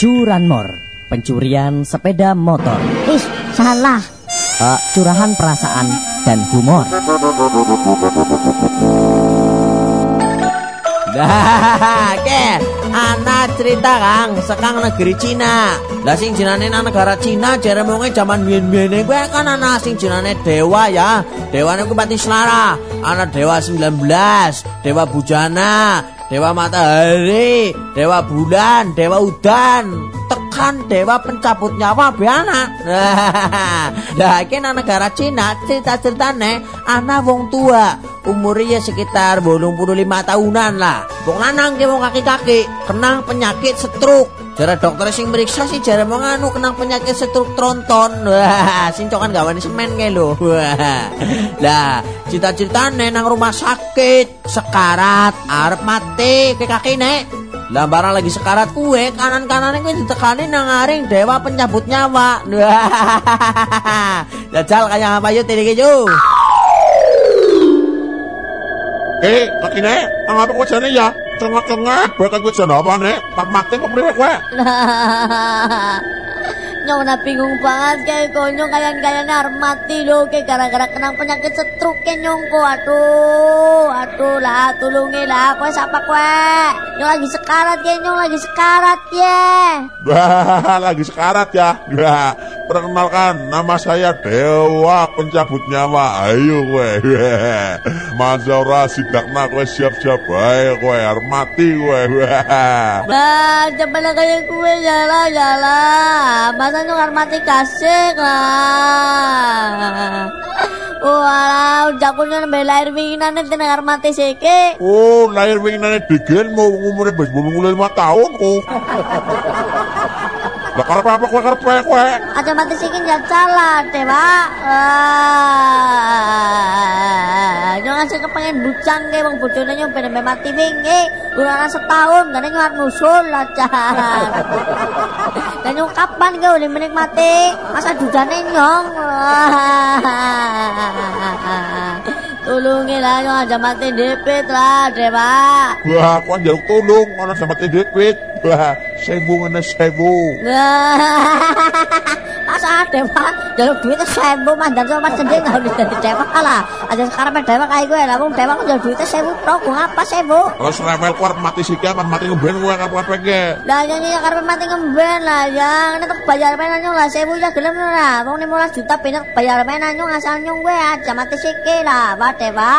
Curanmor, pencurian sepeda motor, Ih, salah. eh, curahan perasaan dan humor. Dah, ke, anak cerita kang, sekang negeri Cina. Lah sing jenane nang negara Cina, jare monge jaman biyen-biyene kuwi kan ana sing jenane dewa ya. Dewane kuwi pati selara. Ana dewa 19, dewa bujana, dewa matahari, dewa bulan, dewa udan. Tekan dewa pencabut nyawa be anak. Lah iki nang negara Cina, cerita-ceritane ana wong tua umurnya sekitar 85 tahunan lah. Wong lanang ki wong kaki-kaki kenang penyakit stroke. Jare dokter sing meriksa sih jare mau nganu kenang penyakit stroke tronton. Wah, sing cokan gawane semen kae lho. Wah. Lah, cita-citane nang rumah sakit, sekarat, arep mati ke kaki nek. Lah barang lagi sekarat kue kanan-kanane kuwi ditekani nang aring dewa penyabut nyawa. Wah. Jajal kayak apa yuk tadi yuk. Eh, kaki nek, apa ko dyan ya? Tengah-tengah, bakal ko dyan apa nek? Pagmatin ko priwek we. Nyong na bingung banget kayak konyong kayak kayak harus mati loh kayak gara-gara kena penyakit stroke kayak nyong ko aduh aduh lah tulungi lah kue siapa kue nyong lagi sekarat ya nyong lagi sekarat ya lagi sekarat ya. Perkenalkan nama saya Dewa Pencabut Nyawa. Ayo kowe. Masa ora sidakna kowe siap-siap bae kowe arep mati kowe. Coba lah kayak kue jala jala masa harus mati kasih lah Walah, jakunya nambah lahir winginan nanti harus mati seke Oh, lahir winginane mau umure wis 85 tahun kok. Lah karep apa kowe karep kowe? Aja mati sikin salah, Dewa. Ah, Jangan sih kepengen bucang ke wong bojone nyong ben mati wingi. Urang setahun gane nyuar nusul lah jan. Dan nyong kapan ke udah menikmati masa dudane nyong. Ah, Tulungilah nyong aja mati depit lah, Dewa. Wah, aku njaluk tolong ana sama duit. Wah, sewu ngene sewu. Masa dewa jaluk duitnya sewu mandan sama mas sendiri nggak bisa jadi dewa lah. Aja sekarang main dewa kayak gue lah, bang dewa kan jaluk duitnya sewu tok, gue ngapa sewu? Terus level keluar mati sih kan mati ngemben kowe karep apa ge. Lah yang karena mati ngemben lah, yang ini tuh bayar main nyong lah sewu ya gelem lah, bang 15 juta pindah bayar main nyong asal nyong gue aja mati sikit lah, wah dewa.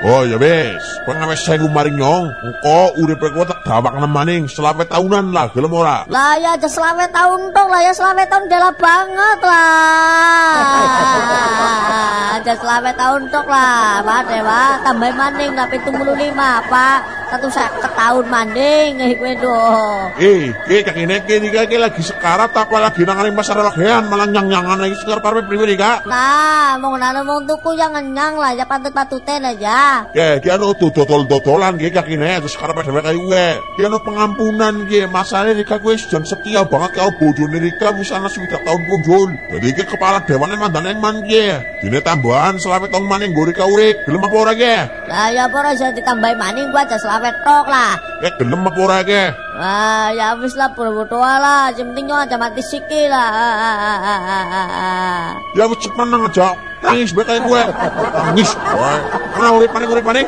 Oh ya wis, kowe wis sewu maring nyong. Engko uripe kowe tak dawakna maning selawe tahunan lah gelem ora? Lah ya aja selawe tahun dong lah ya selawe tahun dalam banget lah. aja selawe tahun dong lah, Pak Dewa tambah maning tumulu lima Pak. Satu saya tahun maning nih gue dong. Eh, eh kakine kene iki lagi sekarat apa lagi nangani masalah lagian malah nyang-nyangan lagi sekarang parpe priwe Kak? Nah, mau nana mau tuku yang ngenyang lah, ya patut-patuten aja. Ya, ki anu dodol-dodolan ki kakine terus karep dhewe kaya kowe. Ki anu pengampunan ki, masane Rika kowe jan setia banget karo bojone Rika wis ana swidak tahun kunjul. Jadi iki kepala dewane mandane man ki. Dene tambahan selawe tahun maning nggo Rika urip. Gelem apa ora ki? Lah ya pora bisa ditambahi maning gua aja selawe tok lah. Ya gelem apa ora ki? Wah, ya wis lah bodo-bodo lah, yang penting nyong aja mati sikit lah. Ya wis cepet nang aja. Nangis bae kaya kowe. Nangis. Ora urip maning urip maning.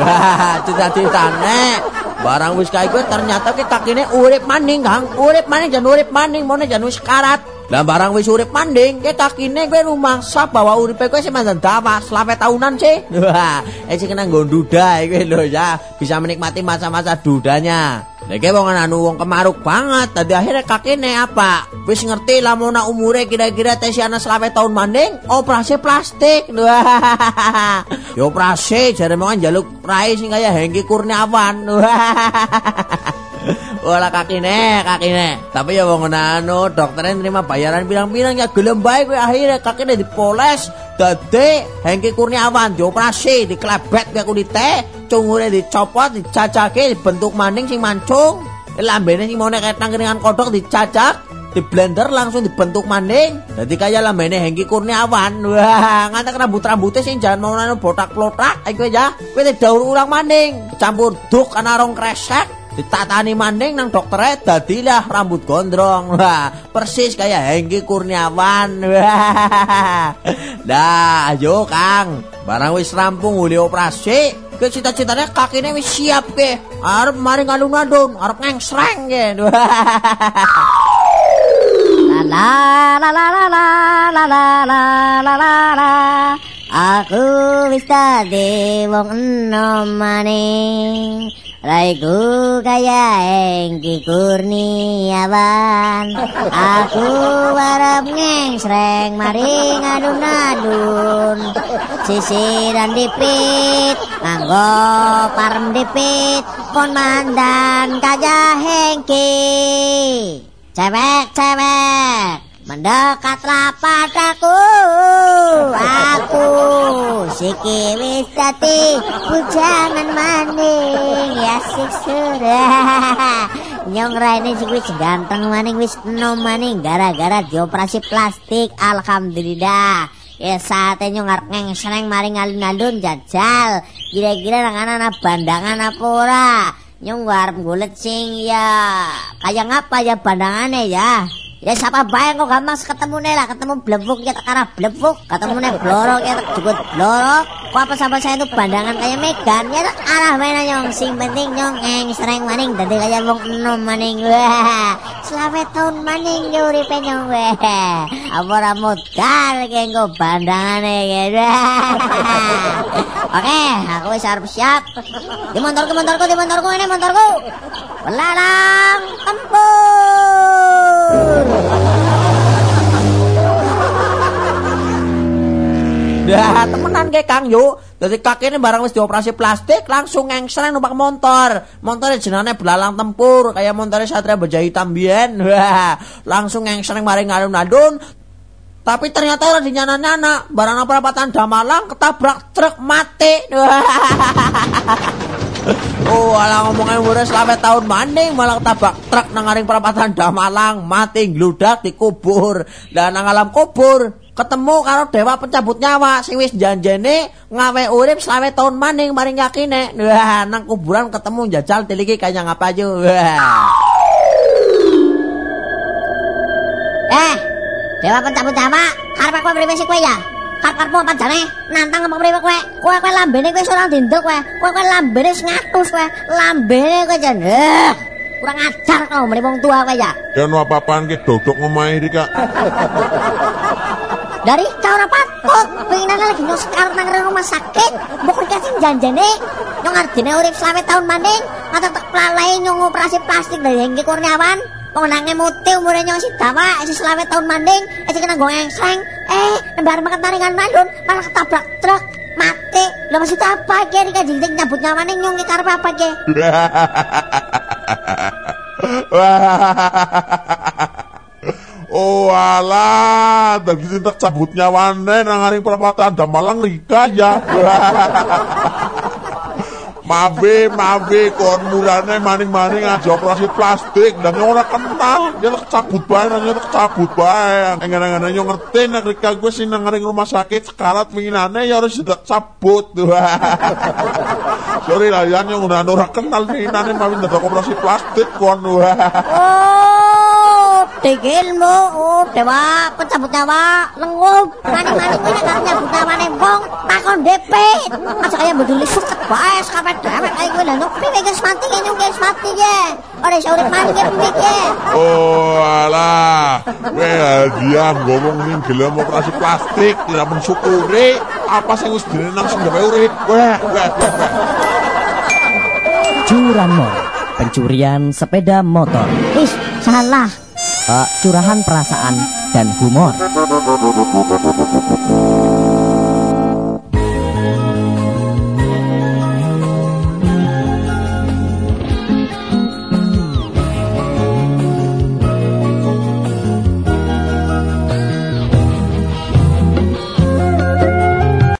Wah, cita-citane barang wis kae kuwi ternyata ki kakine urip maning, Kang. Urip maning jan urip maning, mone jan wis karat. Lah barang wis urip maning, ki kakine kuwi rumangsa bahwa uripe kuwi sing mandan dawa selawe tahunan sih. Wah, eh sing kena nggo duda kuwi lho ya, bisa menikmati masa-masa dudanya. Lagi wong anu wong kemaruk banget, tadi akhirnya kakine apa? Wis ngerti nak umure kira-kira tes anak selawe tahun maning, operasi plastik. Wah, ya operasi jare mau jaluk rai sing kaya Hengki Kurniawan. Wala kakine, kakine. Tapi ya wong anu dokternya nerima bayaran bilang-bilang ya gelem bae kowe akhirnya kakine dipoles dadi Hengki Kurniawan dioperasi, diklebet ke kulite, cungure dicopot, dicacake, dibentuk maning sing mancung. Lambene sing mau ketang kodok dicacak, di blender langsung dibentuk maning. Jadi kayak lambene Hengki Kurniawan. Wah, ngantek rambut-rambutnya sing jangan mau nanu botak plotak. Ayo ya, kowe daur ulang maning. Campur duk ana rong kresek. Ditatani maning nang doktere dadilah rambut gondrong. Wah, persis kayak Hengki Kurniawan. Dah, ayo Kang. Barang wis rampung uli operasi, ke cita-citanya kakine wis siap ke. Arep mari ngalun-alun, arep ngengsreng ke. La la la la la la la la la la Aku wis dadi wong enom maning Raiku kaya Engki Kurniawan. Aku warap ngengsreng mari ngadun-adun Sisiran dipit Nganggo parem dipit. Pon mandan kaya Hengki. Cewek-cewek Mendekatlah padaku Aku Siki wis dadi Bujangan maning Ya sik surah Nyong raine sik wis ganteng maning Wis enom maning Gara-gara dioperasi plastik Alhamdulillah. Ya saatnya nyong ngarep ngengsreng maring alun-alun jajal. Kira-kira nang ana bandangan apa ora? Nyong warep golek sing ya kayak ngapa ya bandangannya ya Ya siapa bayang kok gampang ketemu nih lah ketemu blebuk ya karena blebuk. Ketemu nih blorok ya jukut blorok kok apa sama saya itu pandangan kayak Megan? Ya tak arah mana nyong sing penting nyong eng sering maning. Dadi kayak wong enom maning wah selamat tahun maning nyuri penyong wah apa ora modal kayak engko bandangane gitu oke aku wis arep siap. Di motorku motorku di motorku ini motorku belalang tempur Dah temenan ke Kang yuk. Dadi kakeknya barang wis dioperasi plastik langsung ngengsreng numpak motor. Motornya jenane belalang tempur kayak motornya Satria Baja Hitam biyen. Wah, langsung ngengsreng mari ngalun-alun. Tapi ternyata ora dinyana-nyana, barang perapatan Damalang ketabrak truk mati. Oh, ala ngomongin umurnya selama tahun maning malah ketabrak truk nang ngaring perapatan Damalang mati gludak dikubur dan nang alam kubur ketemu karo dewa pencabut nyawa sing wis janjene ngawe urip selama tahun maning maring yakine wah nang kuburan ketemu jajal tiliki kaya ngapa aja wah Eh, dewa pencabut nyawa, karep aku mripe sik kowe ya? Karep-karepmu apa jane? Nantang apa mripe kowe? Kowe kowe lambene kowe ora dindel kowe. Kowe kowe lambene wis ngatus kowe. Lambene kowe jan. Eh, kurang ajar kau mrene wong tua kowe ya. No apa-apaan ki dodok ngomahe Rika. Dari ora patut, pengen lagi nyos sekarang nang rumah sakit. Mbok dikasih janjane. Nyong artine urip selama tahun maning, mata tak pelalai nyong operasi plastik dari Hengki Kurniawan. Pengenangnya muti umurnya nyong si dawa, si selama tahun maning, si kena seng. Eh, nembar makan taringan malun, malah ketabrak truk. Mati, lo masih apa ki Rika jinting nyabut nyawane nyong ki karep apa ki? Oh alah, dadi tindak cabut nyawane nang ngaring perapatan Damalang Rika ya. Mabe, mabe, kon murane maning-maning aja operasi plastik dan yang ora kenal, dia cabut bae, nanya cabut bae. Engan-engan yo ngerti nek Rika gue sih nang rumah sakit sekarat penginane ya harus tidak cabut. Sorry lah, udah ora kenal penginane mawi ndak operasi plastik kon. Oh, tegilmu, oh, dewa pencabut nyawa, lengup, maning-maning kowe nek nyabut nyawane wong, takon depit. Aja kaya beduli suket bae kabeh dewek kaya kowe lha piye wis mati ya nyok wis mati ya. Ora iso urip maneh ya piye ya. Oh alah, kowe hadiah ngomong ning gelem operasi plastik, tidak mensyukuri apa sing wis dinenang sing gawe urip. Wah, wah, wah. Curanmor, pencurian sepeda motor, Ih, salah. Eh, curahan perasaan dan humor.